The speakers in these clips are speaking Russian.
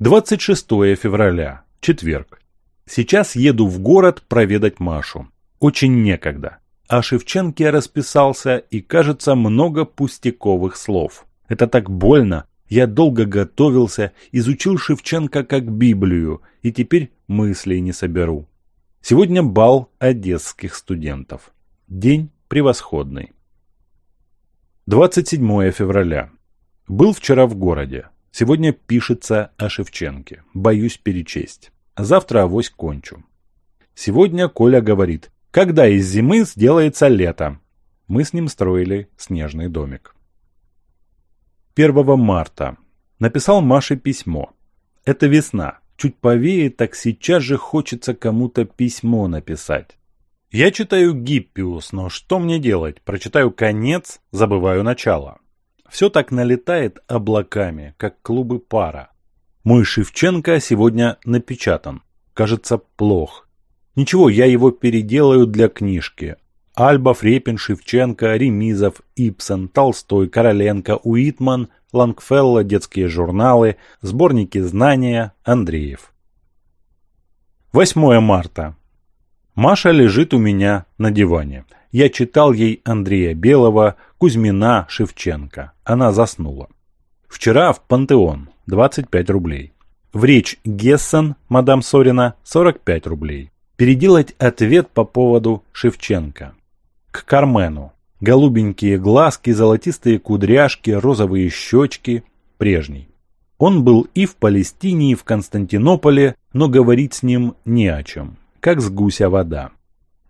26 февраля, четверг. Сейчас еду в город проведать Машу. Очень некогда. А Шевченке я расписался и, кажется, много пустяковых слов. Это так больно. Я долго готовился, изучил Шевченко как Библию, и теперь мыслей не соберу. Сегодня бал одесских студентов. День превосходный. 27 февраля. Был вчера в городе. Сегодня пишется о Шевченке. Боюсь перечесть. А завтра авось кончу. Сегодня Коля говорит, когда из зимы сделается лето. Мы с ним строили снежный домик. 1 марта. Написал Маше письмо. Это весна. Чуть повеет, так сейчас же хочется кому-то письмо написать. Я читаю Гиппиус, но что мне делать? Прочитаю конец, забываю начало. Все так налетает облаками, как клубы пара. Мой Шевченко сегодня напечатан. Кажется, плох. Ничего, я его переделаю для книжки. Альба, Фрепин, Шевченко, Ремизов, Ипсон, Толстой, Короленко, Уитман, Лангфелло, детские журналы, сборники знания, Андреев. 8 марта. Маша лежит у меня на диване. Я читал ей Андрея Белого, Кузьмина, Шевченко. Она заснула. Вчера в Пантеон. 25 рублей. В речь Гессен, мадам Сорина, 45 рублей. Переделать ответ по поводу Шевченко. К Кармену. Голубенькие глазки, золотистые кудряшки, розовые щечки. Прежний. Он был и в Палестине, и в Константинополе, но говорить с ним не о чем. Как с гуся вода.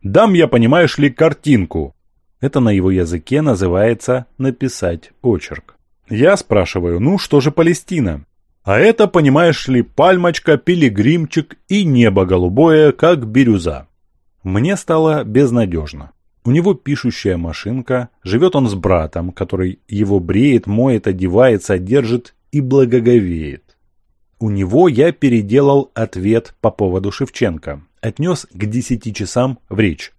Дам я, понимаешь ли, картинку. Это на его языке называется «написать очерк». Я спрашиваю, ну что же Палестина? А это, понимаешь ли, пальмочка, пилигримчик и небо голубое, как бирюза. Мне стало безнадежно. У него пишущая машинка, живет он с братом, который его бреет, моет, одевает, содержит и благоговеет. У него я переделал ответ по поводу Шевченко, отнес к 10 часам в речь.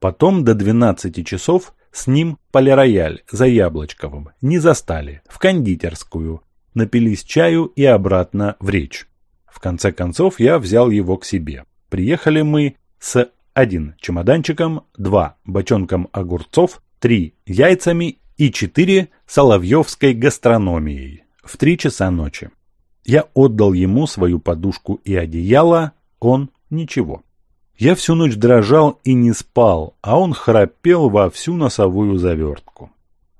Потом до 12 часов с ним полирояль за Яблочковым не застали, в кондитерскую, напились чаю и обратно в речь. В конце концов я взял его к себе. Приехали мы с один чемоданчиком, два бочонком огурцов, три яйцами и четыре соловьевской гастрономией в три часа ночи. Я отдал ему свою подушку и одеяло, он ничего. Я всю ночь дрожал и не спал, а он храпел во всю носовую завертку.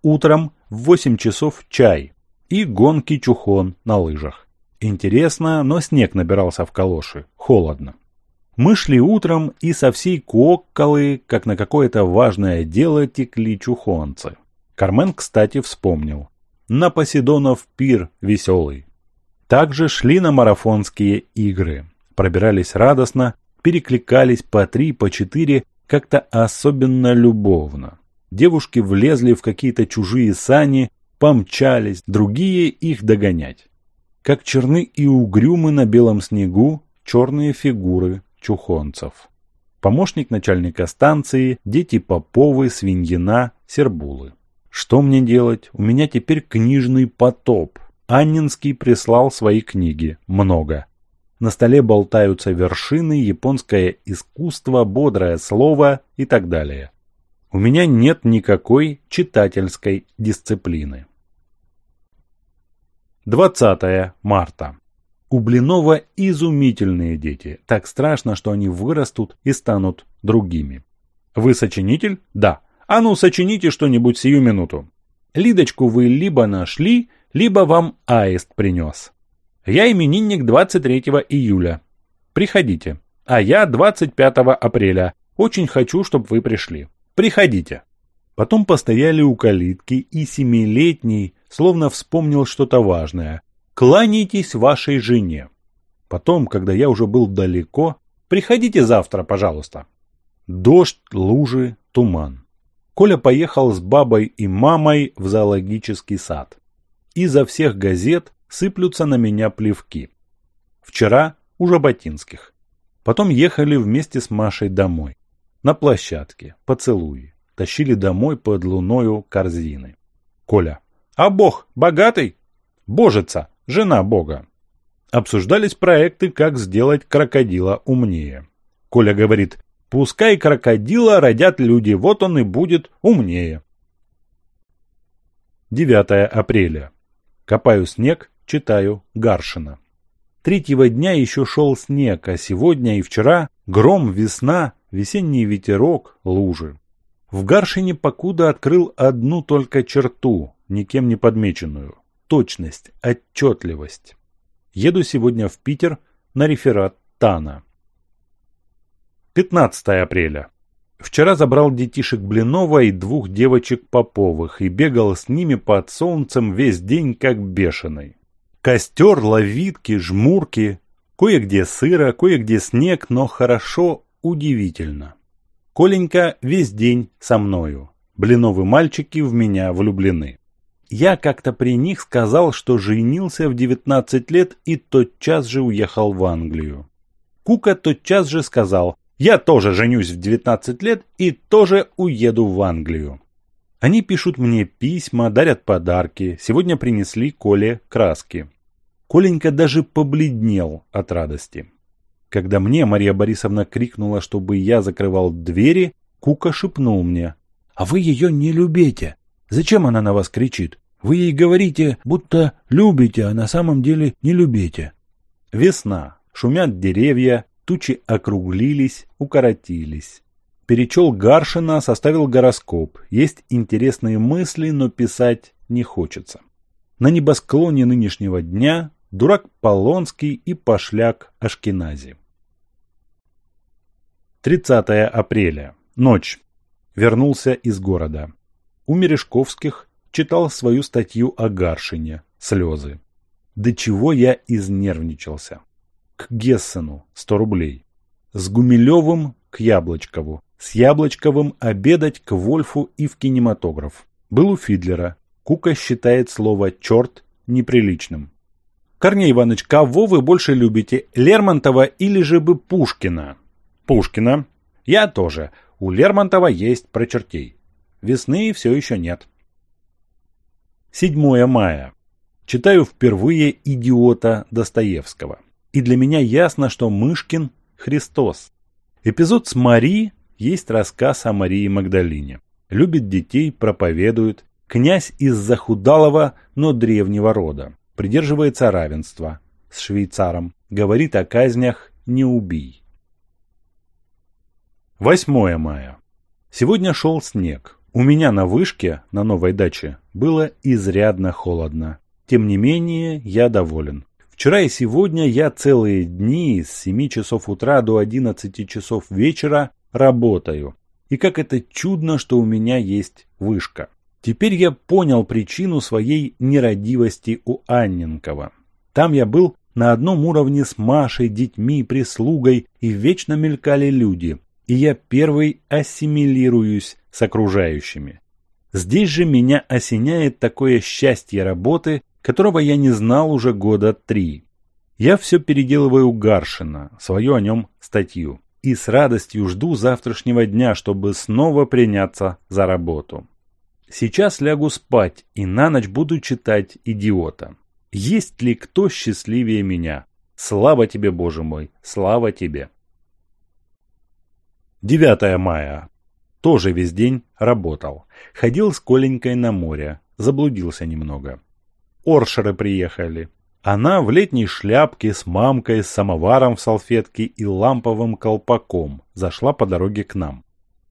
Утром в 8 часов чай и гонки чухон на лыжах. Интересно, но снег набирался в калоши, холодно. Мы шли утром, и со всей кокколы, как на какое-то важное дело, текли чухонцы. Кармен, кстати, вспомнил. На Поседонов пир веселый также шли на марафонские игры, пробирались радостно, перекликались по три, по четыре, как-то особенно любовно. Девушки влезли в какие-то чужие сани, помчались, другие их догонять. Как черны и угрюмы на белом снегу черные фигуры чухонцев. Помощник начальника станции, дети Поповы, Свиньина, Сербулы. Что мне делать? У меня теперь книжный потоп – Аннинский прислал свои книги, много. На столе болтаются вершины, японское искусство, бодрое слово и так далее. У меня нет никакой читательской дисциплины. 20 марта. У Блинова изумительные дети. Так страшно, что они вырастут и станут другими. Вы сочинитель? Да. А ну, сочините что-нибудь сию минуту. Лидочку вы либо нашли, либо вам аист принес. Я именинник 23 июля. Приходите. А я 25 апреля. Очень хочу, чтобы вы пришли. Приходите. Потом постояли у калитки, и семилетний словно вспомнил что-то важное. «Кланяйтесь вашей жене». Потом, когда я уже был далеко, «Приходите завтра, пожалуйста». Дождь, лужи, туман. Коля поехал с бабой и мамой в зоологический сад. Изо всех газет сыплются на меня плевки. Вчера у Жаботинских. Потом ехали вместе с Машей домой. На площадке, поцелуи. Тащили домой под луною корзины. Коля. А бог богатый? Божица, жена бога. Обсуждались проекты, как сделать крокодила умнее. Коля говорит, Пускай крокодила родят люди, вот он и будет умнее. 9 апреля. Копаю снег, читаю Гаршина. Третьего дня еще шел снег, а сегодня и вчера гром, весна, весенний ветерок, лужи. В Гаршине покуда открыл одну только черту, никем не подмеченную. Точность, отчетливость. Еду сегодня в Питер на реферат Тана. 15 апреля. Вчера забрал детишек Блинова и двух девочек Поповых и бегал с ними под солнцем весь день как бешеный. Костер, ловитки, жмурки, кое-где сыро, кое-где снег, но хорошо, удивительно. Коленька весь день со мною. Блиновы мальчики в меня влюблены. Я как-то при них сказал, что женился в 19 лет и тотчас же уехал в Англию. Кука тотчас же сказал, я тоже женюсь в 19 лет и тоже уеду в Англию. Они пишут мне письма, дарят подарки. Сегодня принесли Коле краски. Коленька даже побледнел от радости. Когда мне Мария Борисовна крикнула, чтобы я закрывал двери, Кука шепнул мне. «А вы ее не любите. Зачем она на вас кричит? Вы ей говорите, будто любите, а на самом деле не любите». Весна. Шумят деревья, тучи округлились, укоротились. Перечел Гаршина, составил гороскоп. Есть интересные мысли, но писать не хочется. На небосклоне нынешнего дня дурак Полонский и пошляк Ашкенази. 30 апреля. Ночь. Вернулся из города. У Мережковских читал свою статью о Гаршине «Слезы». До чего я изнервничался к Гессену – 100 рублей, с Гумилевым – к Яблочкову, с Яблочковым обедать к Вольфу и в кинематограф. Был у Фидлера. Кука считает слово «черт» неприличным. Корней Иванович, кого вы больше любите, Лермонтова или же бы Пушкина? Пушкина. Я тоже. У Лермонтова есть про чертей. Весны все еще нет. 7 мая. Читаю впервые «Идиота» Достоевского. И для меня ясно, что Мышкин – Христос. Эпизод с Марией есть рассказ о Марии Магдалине. Любит детей, проповедует. Князь из захудалого, но древнего рода. Придерживается равенства с швейцаром. Говорит о казнях «не убий». 8 мая. Сегодня шел снег. У меня на вышке, на новой даче, было изрядно холодно. Тем не менее, я доволен. Вчера и сегодня я целые дни с 7 часов утра до 11 часов вечера работаю. И как это чудно, что у меня есть вышка. Теперь я понял причину своей нерадивости у Анненкова. Там я был на одном уровне с Машей, детьми, прислугой, и вечно мелькали люди. И я первый ассимилируюсь с окружающими. Здесь же меня осеняет такое счастье работы, которого я не знал уже года три. Я все переделываю Гаршина, свою о нем статью, и с радостью жду завтрашнего дня, чтобы снова приняться за работу. Сейчас лягу спать и на ночь буду читать «Идиота». Есть ли кто счастливее меня? Слава тебе, Боже мой, слава тебе. 9 мая. Тоже весь день работал. Ходил с Коленькой на море. Заблудился немного. Оршеры приехали. Она в летней шляпке с мамкой, с самоваром в салфетке и ламповым колпаком зашла по дороге к нам.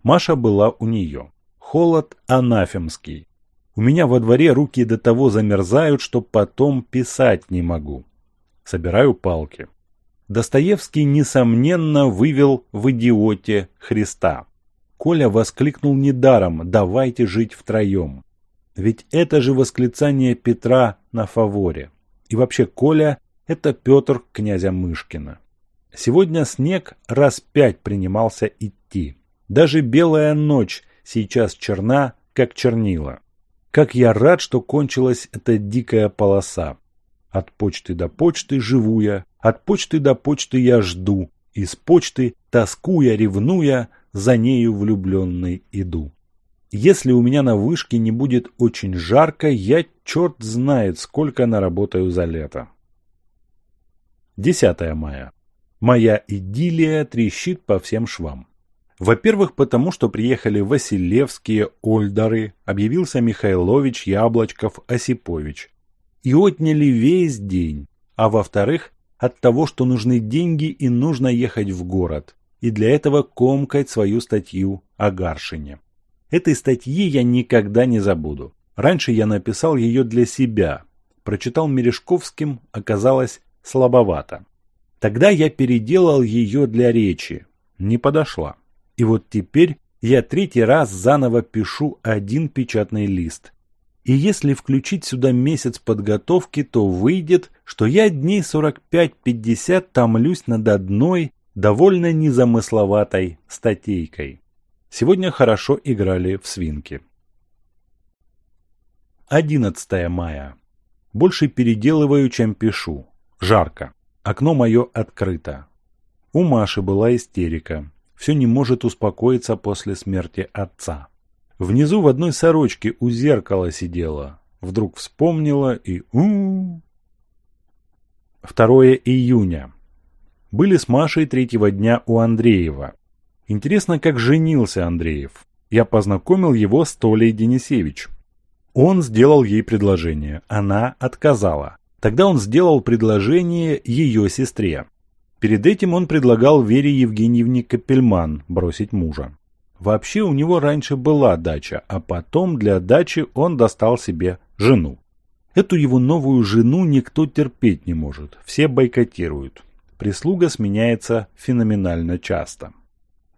Маша была у нее. Холод анафемский. У меня во дворе руки до того замерзают, что потом писать не могу. Собираю палки. Достоевский, несомненно, вывел в идиоте Христа. Коля воскликнул недаром «давайте жить втроем». Ведь это же восклицание Петра на фаворе. И вообще Коля – это Петр князя Мышкина. Сегодня снег раз пять принимался идти. Даже белая ночь сейчас черна, как чернила. Как я рад, что кончилась эта дикая полоса. От почты до почты живу я, от почты до почты я жду, из почты, тоскуя, ревнуя, за нею влюбленный иду. Если у меня на вышке не будет очень жарко, я черт знает, сколько наработаю за лето. 10 мая. Моя идиллия трещит по всем швам. Во-первых, потому что приехали Василевские, Ольдары, объявился Михайлович, Яблочков, Осипович. И отняли весь день. А во-вторых, от того, что нужны деньги и нужно ехать в город. И для этого комкать свою статью о Гаршине. Этой статьи я никогда не забуду. Раньше я написал ее для себя. Прочитал Мережковским, оказалось слабовато. Тогда я переделал ее для речи. Не подошла. И вот теперь я третий раз заново пишу один печатный лист. И если включить сюда месяц подготовки, то выйдет, что я дней 45-50 томлюсь над одной, довольно незамысловатой статейкой. Сегодня хорошо играли в свинки. 11 мая. Больше переделываю, чем пишу. Жарко. Окно мое открыто. У Маши была истерика. Все не может успокоиться после смерти отца. Внизу в одной сорочке у зеркала сидела. Вдруг вспомнила и у, 2 июня. Были с Машей третьего дня у Андреева. Интересно, как женился Андреев. Я познакомил его с Толей Денисевич. Он сделал ей предложение, она отказала. Тогда он сделал предложение ее сестре. Перед этим он предлагал Вере Евгеньевне Капельман бросить мужа. Вообще у него раньше была дача, а потом для дачи он достал себе жену. Эту его новую жену никто терпеть не может, все бойкотируют. Прислуга сменяется феноменально часто.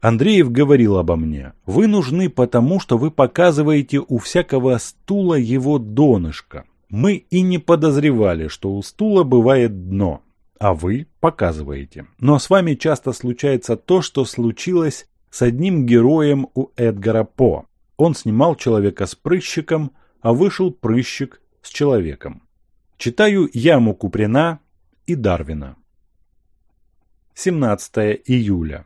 Андреев говорил обо мне. Вы нужны потому, что вы показываете у всякого стула его донышко. Мы и не подозревали, что у стула бывает дно, а вы показываете. Но с вами часто случается то, что случилось с одним героем у Эдгара По. Он снимал человека с прыщиком, а вышел прыщик с человеком. Читаю яму Куприна и Дарвина. 17 июля.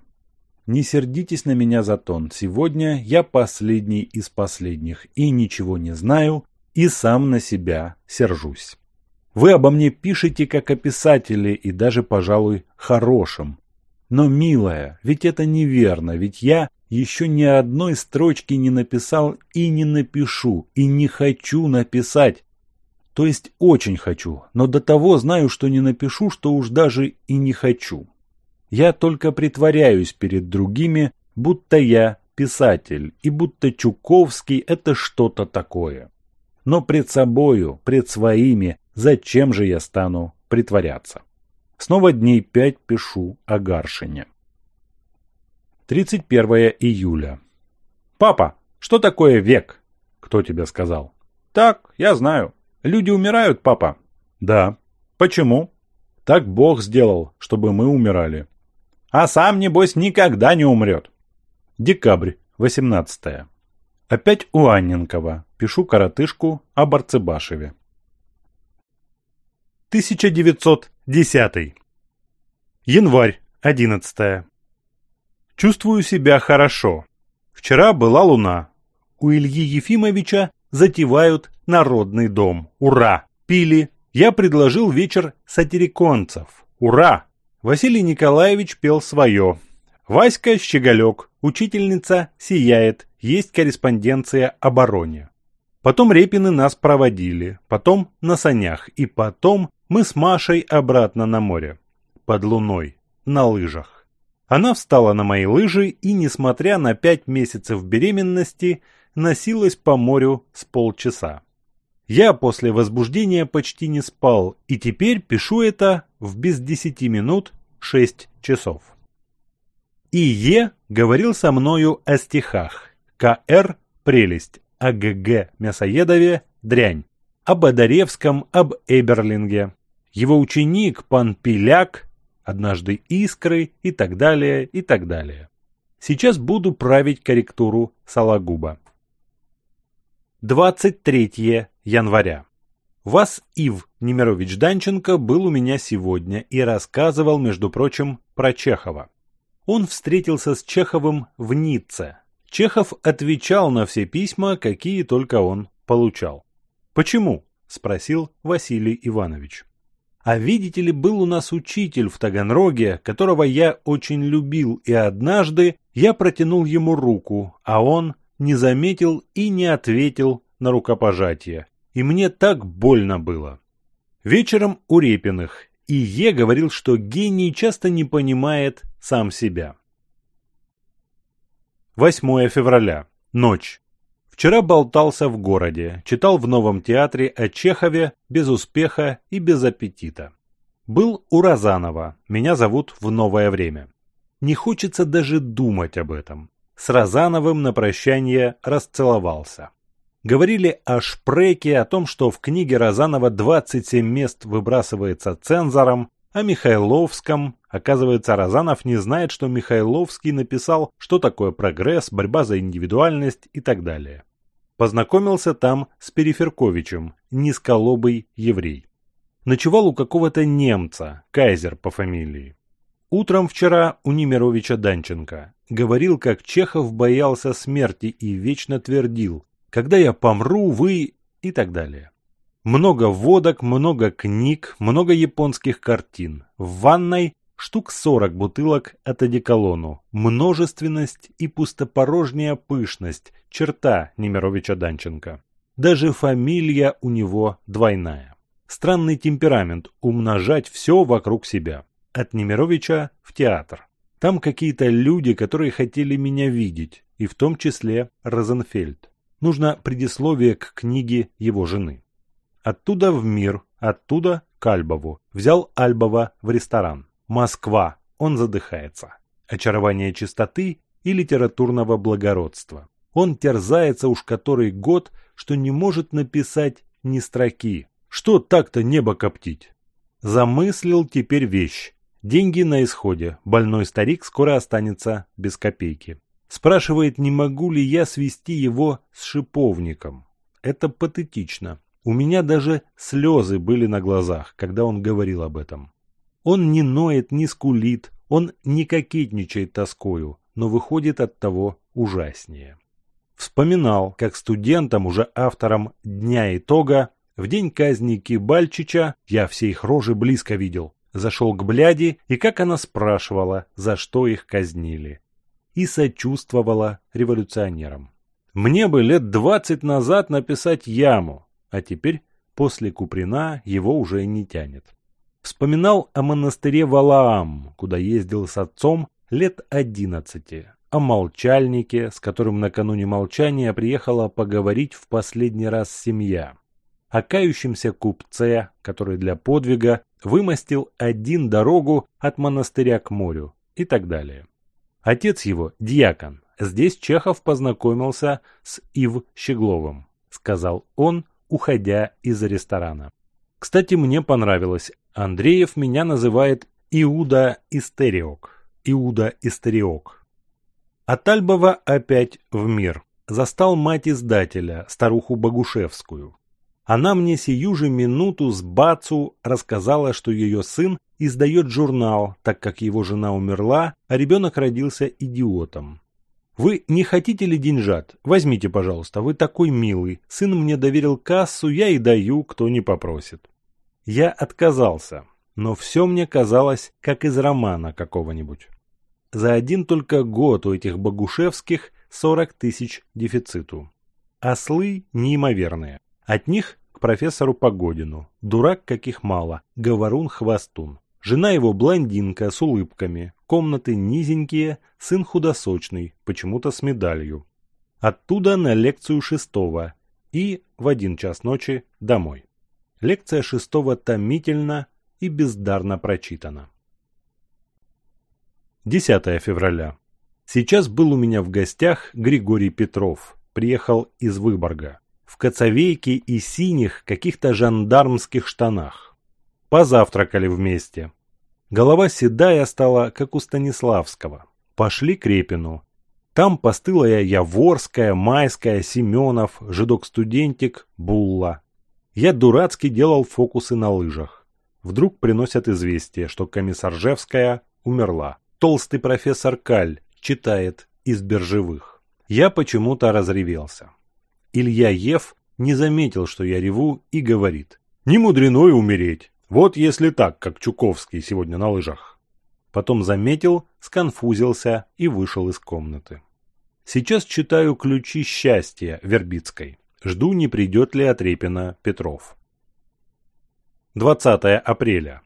Не сердитесь на меня за тон. Сегодня я последний из последних и ничего не знаю, и сам на себя сержусь. Вы обо мне пишете как о писателе и даже, пожалуй, хорошем. Но, милая, ведь это неверно, ведь я еще ни одной строчки не написал и не напишу, и не хочу написать. То есть очень хочу, но до того знаю, что не напишу, что уж даже и не хочу. Я только притворяюсь перед другими, будто я писатель, и будто Чуковский – это что-то такое. Но пред собою, пред своими, зачем же я стану притворяться? Снова дней пять пишу о Гаршине. 31 июля. «Папа, что такое век?» «Кто тебе сказал?» «Так, я знаю. Люди умирают, папа». «Да». «Почему?» «Так Бог сделал, чтобы мы умирали». А сам, небось, никогда не умрет. Декабрь, 18 -е. Опять у Анненкова. Пишу коротышку о Барцебашеве. 1910. Январь, 11 -е. Чувствую себя хорошо. Вчера была луна. У Ильи Ефимовича затевают народный дом. Ура! Пили. Я предложил вечер сатириконцев. Ура! Василий Николаевич пел свое. Васька Щеголек, учительница, сияет, есть корреспонденция о. Потом Репины нас проводили, потом на санях, и потом мы с Машей обратно на море. Под луной, на лыжах. Она встала на мои лыжи и, несмотря на пять месяцев беременности, носилась по морю с полчаса. Я после возбуждения почти не спал, и теперь пишу это в без десяти минут шесть часов. И Е говорил со мною о стихах. К.Р. Прелесть, о Г.Г. Мясоедове Дрянь, об Адаревском, об Эберлинге. Его ученик пан Пиляк, однажды Искры и так далее, и так далее. Сейчас буду править корректуру Сологуба. 23 января. Вас Ив Немирович Данченко был у меня сегодня и рассказывал, между прочим, про Чехова. Он встретился с Чеховым в Ницце. Чехов отвечал на все письма, какие только он получал. «Почему?» – спросил Василий Иванович. А видите ли, был у нас учитель в Таганроге, которого я очень любил, и однажды я протянул ему руку, а он не заметил и не ответил на рукопожатие и мне так больно было. Вечером у Репиных и Е говорил, что гений часто не понимает сам себя. 8 февраля. Ночь. Вчера болтался в городе, читал в Новом театре о Чехове без успеха и без аппетита. Был у Розанова, меня зовут в новое время. Не хочется даже думать об этом. С Розановым на прощание расцеловался говорили о Шпреке, о том, что в книге Розанова 27 мест выбрасывается цензором, о Михайловском. Оказывается, Розанов не знает, что Михайловский написал, что такое прогресс, борьба за индивидуальность и так далее. Познакомился там с Периферковичем, низколобый еврей. Ночевал у какого-то немца, Кайзер по фамилии. Утром вчера у Немировича Данченко. Говорил, как Чехов боялся смерти и вечно твердил, когда я помру, вы и так далее. Много водок, много книг, много японских картин. В ванной штук 40 бутылок от одеколону. Множественность и пустопорожняя пышность – черта Немировича Данченко. Даже фамилия у него двойная. Странный темперамент – умножать все вокруг себя. От Немировича в театр. Там какие-то люди, которые хотели меня видеть, и в том числе Розенфельд нужно предисловие к книге его жены. Оттуда в мир, оттуда к Альбову. Взял Альбова в ресторан. Москва, он задыхается. Очарование чистоты и литературного благородства. Он терзается уж который год, что не может написать ни строки. Что так-то небо коптить? Замыслил теперь вещь. Деньги на исходе. Больной старик скоро останется без копейки. Спрашивает, не могу ли я свести его с шиповником. Это патетично. У меня даже слезы были на глазах, когда он говорил об этом. Он не ноет, не скулит, он не кокетничает тоскою, но выходит от того ужаснее. Вспоминал, как студентом, уже автором «Дня итога», в день казни Кибальчича, я все их рожи близко видел, зашел к бляди и как она спрашивала, за что их казнили и сочувствовала революционерам. Мне бы лет двадцать назад написать яму, а теперь после Куприна его уже не тянет. Вспоминал о монастыре Валаам, куда ездил с отцом лет одиннадцати, о молчальнике, с которым накануне молчания приехала поговорить в последний раз семья, о кающемся купце, который для подвига вымостил один дорогу от монастыря к морю и так далее. Отец его, диакон, здесь Чехов познакомился с Ив Щегловым, сказал он, уходя из ресторана. Кстати, мне понравилось. Андреев меня называет Иуда Истериок. Иуда Истериок. От Альбова опять в мир. Застал мать издателя, старуху Богушевскую. Она мне сию же минуту с Бацу рассказала, что ее сын издает журнал, так как его жена умерла, а ребенок родился идиотом. «Вы не хотите ли деньжат? Возьмите, пожалуйста, вы такой милый. Сын мне доверил кассу, я и даю, кто не попросит». Я отказался, но все мне казалось, как из романа какого-нибудь. За один только год у этих богушевских 40 тысяч дефициту. Ослы неимоверные. От них к профессору Погодину. Дурак каких мало. Говорун-хвостун. Жена его блондинка с улыбками. Комнаты низенькие, сын худосочный, почему-то с медалью. Оттуда на лекцию шестого и в один час ночи домой. Лекция шестого томительно и бездарно прочитана. 10 февраля. Сейчас был у меня в гостях Григорий Петров. Приехал из Выборга в кацавейке и синих каких-то жандармских штанах. Позавтракали вместе. Голова седая стала, как у Станиславского. Пошли к Репину. Там постылая Яворская, Майская, Семенов, жидок-студентик, Булла. Я дурацки делал фокусы на лыжах. Вдруг приносят известие, что комиссаржевская умерла. Толстый профессор Каль читает из биржевых. Я почему-то разревелся. Илья Ев не заметил, что я реву, и говорит. «Не мудрено и умереть. Вот если так, как Чуковский сегодня на лыжах». Потом заметил, сконфузился и вышел из комнаты. Сейчас читаю «Ключи счастья» Вербицкой. Жду, не придет ли от Репина Петров. 20 апреля.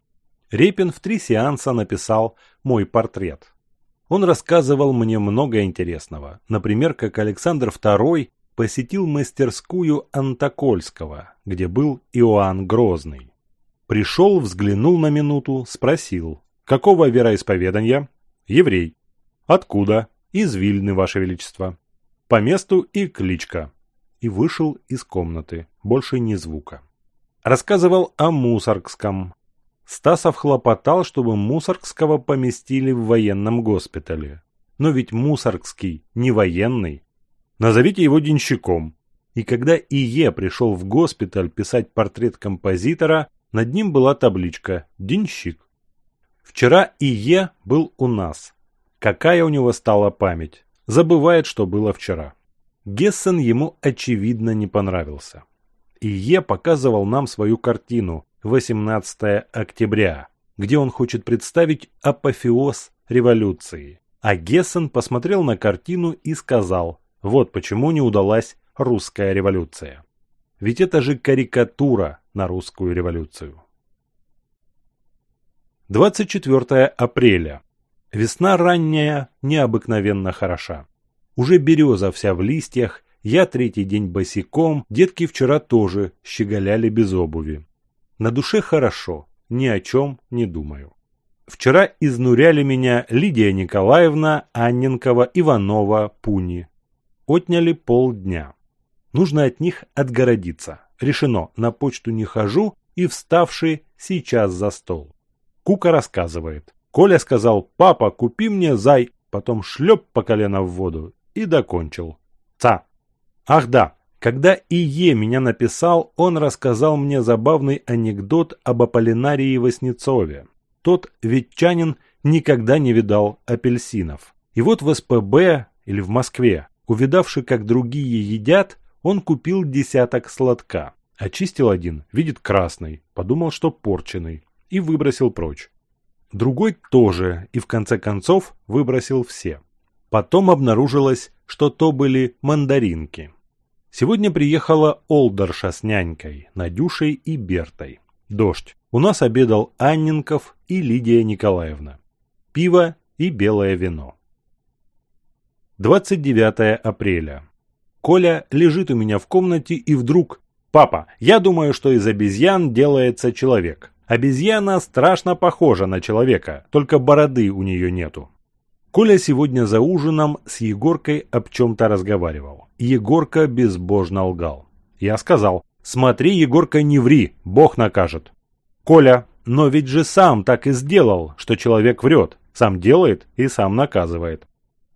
Репин в три сеанса написал «Мой портрет». Он рассказывал мне много интересного, например, как Александр II посетил мастерскую Антокольского, где был Иоанн Грозный. Пришел, взглянул на минуту, спросил, какого вероисповедания? Еврей. Откуда? Из Вильны, Ваше Величество. По месту и кличка. И вышел из комнаты, больше ни звука. Рассказывал о Мусоргском. Стасов хлопотал, чтобы Мусоргского поместили в военном госпитале. Но ведь Мусоргский не военный, Назовите его денщиком. И когда И.Е. пришел в госпиталь писать портрет композитора, над ним была табличка «Денщик». Вчера И.Е. был у нас. Какая у него стала память. Забывает, что было вчера. Гессен ему очевидно не понравился. И.Е. показывал нам свою картину «18 октября», где он хочет представить апофеоз революции. А Гессен посмотрел на картину и сказал вот почему не удалась русская революция. Ведь это же карикатура на русскую революцию. 24 апреля. Весна ранняя, необыкновенно хороша. Уже береза вся в листьях, я третий день босиком, детки вчера тоже щеголяли без обуви. На душе хорошо, ни о чем не думаю. Вчера изнуряли меня Лидия Николаевна, Анненкова, Иванова, Пуни, отняли полдня. Нужно от них отгородиться. Решено, на почту не хожу и вставший сейчас за стол. Кука рассказывает. Коля сказал, папа, купи мне зай, потом шлеп по колено в воду и докончил. Ца. Ах да, когда Ие меня написал, он рассказал мне забавный анекдот об Аполлинарии Васнецове. Тот ветчанин никогда не видал апельсинов. И вот в СПБ или в Москве Увидавши, как другие едят, он купил десяток сладка. Очистил один, видит красный, подумал, что порченый, и выбросил прочь. Другой тоже, и в конце концов выбросил все. Потом обнаружилось, что то были мандаринки. Сегодня приехала Олдерша с нянькой, Надюшей и Бертой. Дождь. У нас обедал Анненков и Лидия Николаевна. Пиво и белое вино. 29 апреля. Коля лежит у меня в комнате и вдруг «Папа, я думаю, что из обезьян делается человек. Обезьяна страшно похожа на человека, только бороды у нее нету». Коля сегодня за ужином с Егоркой об чем-то разговаривал. Егорка безбожно лгал. Я сказал «Смотри, Егорка, не ври, Бог накажет». «Коля, но ведь же сам так и сделал, что человек врет, сам делает и сам наказывает»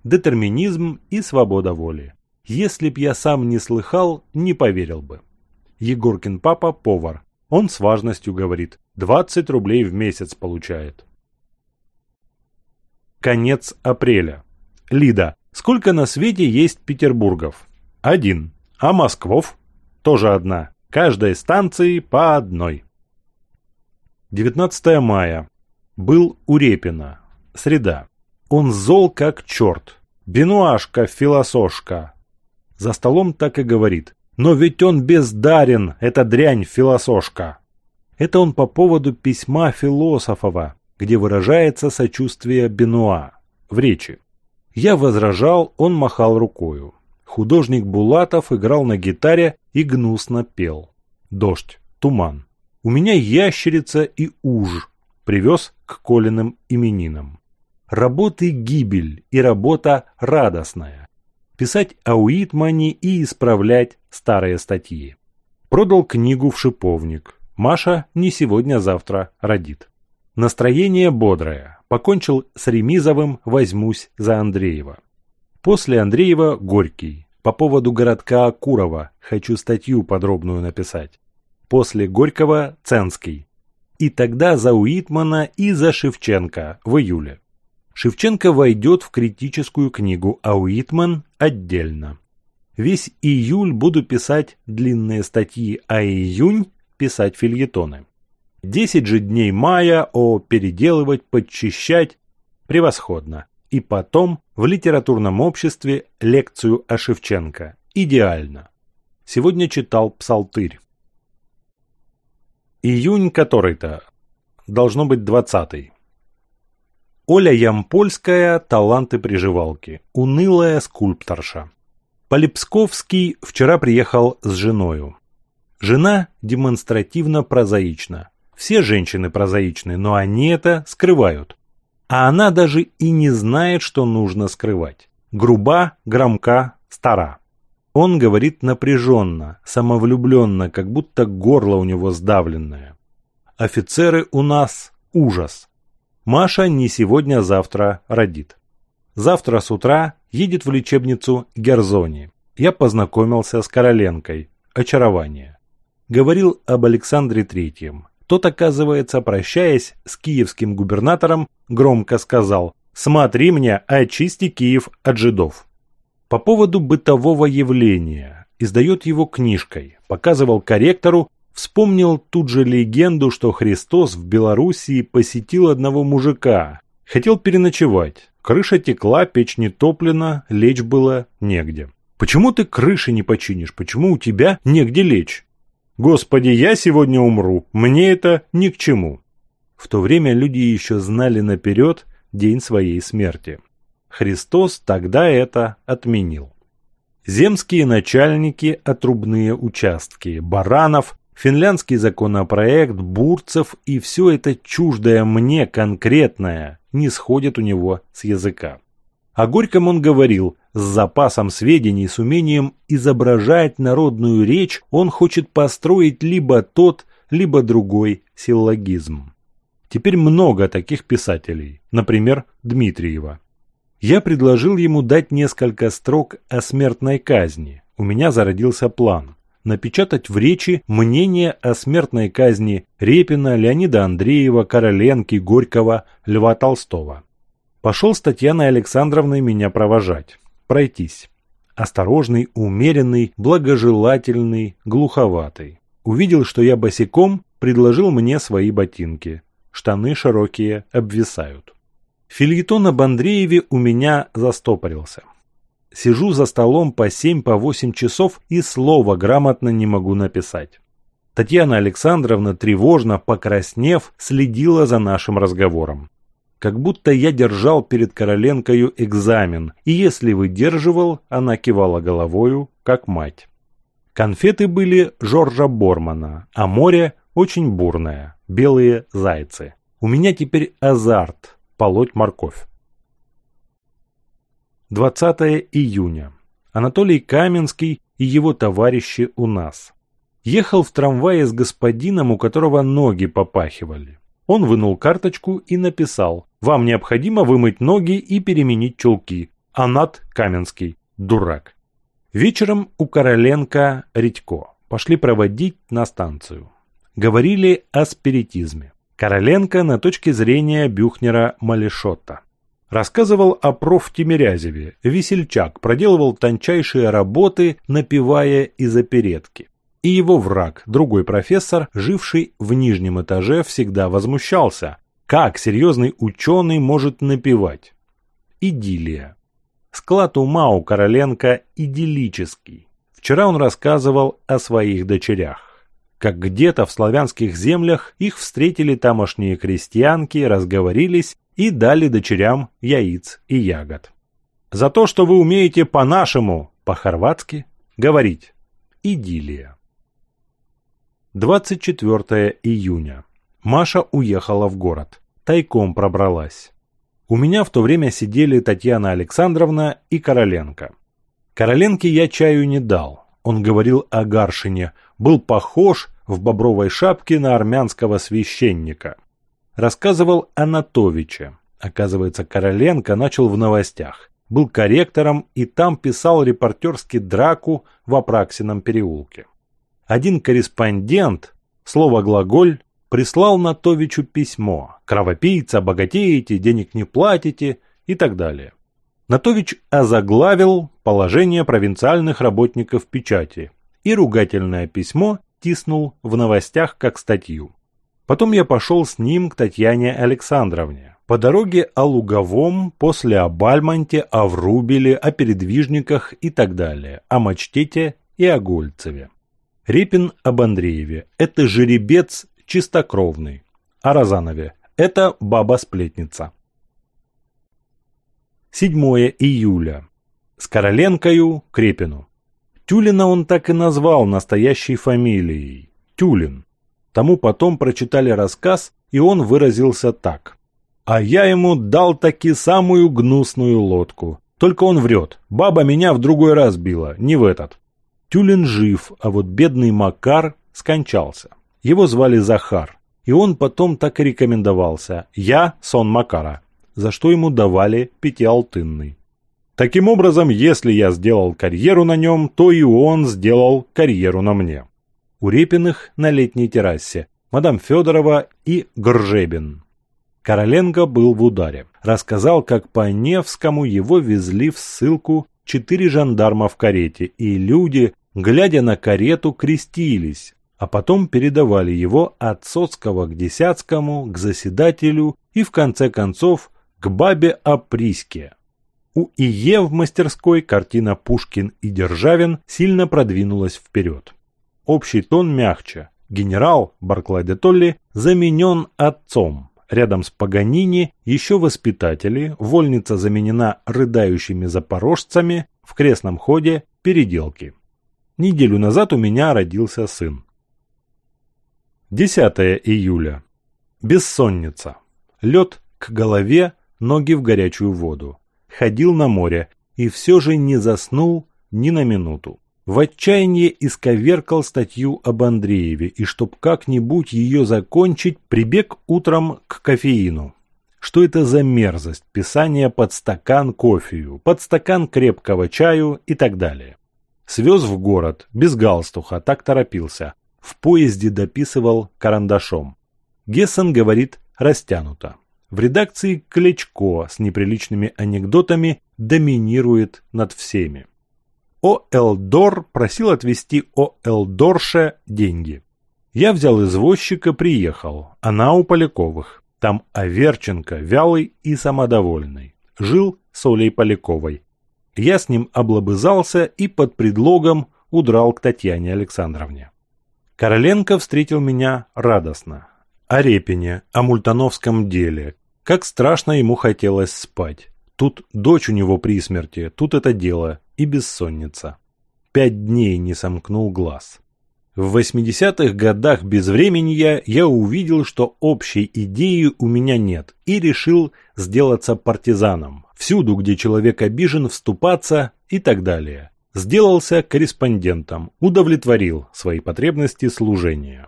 детерминизм и свобода воли. Если б я сам не слыхал, не поверил бы. Егоркин папа – повар. Он с важностью говорит, 20 рублей в месяц получает. Конец апреля. Лида, сколько на свете есть Петербургов? Один. А Москвов? Тоже одна. Каждой станции по одной. 19 мая. Был у Репина. Среда. Он зол как черт. Бенуашка, филосошка. За столом так и говорит. Но ведь он бездарен, эта дрянь филосошка. Это он по поводу письма философова, где выражается сочувствие Бенуа в речи. Я возражал, он махал рукою. Художник Булатов играл на гитаре и гнусно пел. Дождь, туман. У меня ящерица и уж. Привез к Колиным именинам. Работы гибель и работа радостная. Писать о Уитмане и исправлять старые статьи. Продал книгу в шиповник. Маша не сегодня-завтра родит. Настроение бодрое. Покончил с Ремизовым, возьмусь за Андреева. После Андреева Горький. По поводу городка Курова хочу статью подробную написать. После Горького Ценский. И тогда за Уитмана и за Шевченко в июле. Шевченко войдет в критическую книгу, а Уитман отдельно. Весь июль буду писать длинные статьи, а июнь писать фильетоны. Десять же дней мая о переделывать, подчищать превосходно. И потом в литературном обществе лекцию о Шевченко. Идеально. Сегодня читал псалтырь. Июнь который-то. Должно быть двадцатый. Оля Ямпольская «Таланты приживалки», унылая скульпторша. Полипсковский вчера приехал с женою. Жена демонстративно прозаична. Все женщины прозаичны, но они это скрывают. А она даже и не знает, что нужно скрывать. Груба, громка, стара. Он говорит напряженно, самовлюбленно, как будто горло у него сдавленное. Офицеры у нас ужас. Маша не сегодня-завтра родит. Завтра с утра едет в лечебницу Герзони. Я познакомился с Короленкой. Очарование. Говорил об Александре Третьем. Тот, оказывается, прощаясь с киевским губернатором, громко сказал «Смотри мне, очисти Киев от жидов». По поводу бытового явления. Издает его книжкой. Показывал корректору Вспомнил тут же легенду, что Христос в Белоруссии посетил одного мужика. Хотел переночевать. Крыша текла, печь не топлена, лечь было негде. «Почему ты крыши не починишь? Почему у тебя негде лечь?» «Господи, я сегодня умру. Мне это ни к чему». В то время люди еще знали наперед день своей смерти. Христос тогда это отменил. Земские начальники отрубные участки, Баранов, Финляндский законопроект Бурцев и все это чуждое мне конкретное не сходит у него с языка. О Горьком он говорил, с запасом сведений, с умением изображать народную речь он хочет построить либо тот, либо другой силлогизм. Теперь много таких писателей, например, Дмитриева. Я предложил ему дать несколько строк о смертной казни. У меня зародился план – напечатать в речи мнение о смертной казни Репина, Леонида Андреева, Короленки, Горького, Льва Толстого. Пошел с Татьяной Александровной меня провожать, пройтись. Осторожный, умеренный, благожелательный, глуховатый. Увидел, что я босиком, предложил мне свои ботинки. Штаны широкие, обвисают. Фильетон об Андрееве у меня застопорился. Сижу за столом по 7-8 по часов и слова грамотно не могу написать. Татьяна Александровна, тревожно покраснев, следила за нашим разговором. Как будто я держал перед Короленкою экзамен, и если выдерживал, она кивала головою, как мать. Конфеты были Жоржа Бормана, а море очень бурное, белые зайцы. У меня теперь азарт, полоть морковь. 20 июня. Анатолий Каменский и его товарищи у нас. Ехал в трамвае с господином, у которого ноги попахивали. Он вынул карточку и написал «Вам необходимо вымыть ноги и переменить чулки. Анат Каменский. Дурак». Вечером у Короленко Редько. Пошли проводить на станцию. Говорили о спиритизме. Короленко на точке зрения Бюхнера Малешота рассказывал о профтемирязеве. Весельчак проделывал тончайшие работы, напевая из оперетки. И его враг, другой профессор, живший в нижнем этаже, всегда возмущался. Как серьезный ученый может напевать? Идиллия. Склад ума у Короленко идиллический. Вчера он рассказывал о своих дочерях как где-то в славянских землях их встретили тамошние крестьянки, разговорились, и дали дочерям яиц и ягод. За то, что вы умеете по-нашему, по-хорватски, говорить «идиллия». 24 июня. Маша уехала в город. Тайком пробралась. У меня в то время сидели Татьяна Александровна и Короленко. Короленке я чаю не дал. Он говорил о Гаршине. Был похож в бобровой шапке на армянского священника – рассказывал Анатовиче. Оказывается, Короленко начал в новостях, был корректором и там писал репортерский драку в Апраксином переулке. Один корреспондент, слово-глаголь, прислал Натовичу письмо «Кровопийца, богатеете, денег не платите» и так далее. Натович озаглавил положение провинциальных работников печати и ругательное письмо тиснул в новостях как статью. Потом я пошел с ним к Татьяне Александровне. По дороге о Луговом, после о Бальмонте, о Врубеле, о передвижниках и так далее, о Мачтете и о Гольцеве. Репин об Андрееве. Это жеребец чистокровный. О Розанове. Это баба-сплетница. 7 июля. С Короленкою Крепину. Тюлина он так и назвал настоящей фамилией – Тюлин. Тому потом прочитали рассказ, и он выразился так. «А я ему дал таки самую гнусную лодку. Только он врет. Баба меня в другой раз била, не в этот». Тюлин жив, а вот бедный Макар скончался. Его звали Захар, и он потом так и рекомендовался «Я сон Макара», за что ему давали пятиалтынный. Таким образом, если я сделал карьеру на нем, то и он сделал карьеру на мне. Урепиных на летней террасе, мадам Федорова и Гржебин. Короленко был в ударе. Рассказал, как по Невскому его везли в ссылку четыре жандарма в карете, и люди, глядя на карету, крестились, а потом передавали его от Соцкого к Десятскому, к заседателю и, в конце концов, к бабе Априске. У ИЕ в мастерской картина «Пушкин и Державин» сильно продвинулась вперед общий тон мягче. Генерал Барклай де Толли заменен отцом. Рядом с Паганини еще воспитатели, вольница заменена рыдающими запорожцами, в крестном ходе переделки. Неделю назад у меня родился сын. 10 июля. Бессонница. Лед к голове, ноги в горячую воду. Ходил на море и все же не заснул ни на минуту. В отчаянии исковеркал статью об Андрееве, и чтоб как-нибудь ее закончить, прибег утром к кофеину. Что это за мерзость? Писание под стакан кофею, под стакан крепкого чаю и так далее. Свез в город, без галстуха, так торопился. В поезде дописывал карандашом. Гессен говорит растянуто. В редакции Клечко с неприличными анекдотами доминирует над всеми. Олдор просил отвезти Олдорше деньги. Я взял извозчика, приехал. Она у Поляковых. Там Аверченко, вялый и самодовольный. Жил с Олей Поляковой. Я с ним облобызался и под предлогом удрал к Татьяне Александровне. Короленко встретил меня радостно. О Репине, о Мультановском деле. Как страшно ему хотелось спать. Тут дочь у него при смерти, тут это дело и бессонница. Пять дней не сомкнул глаз. В 80-х годах безвременья я увидел, что общей идеи у меня нет и решил сделаться партизаном. Всюду, где человек обижен, вступаться и так далее. Сделался корреспондентом, удовлетворил свои потребности служения.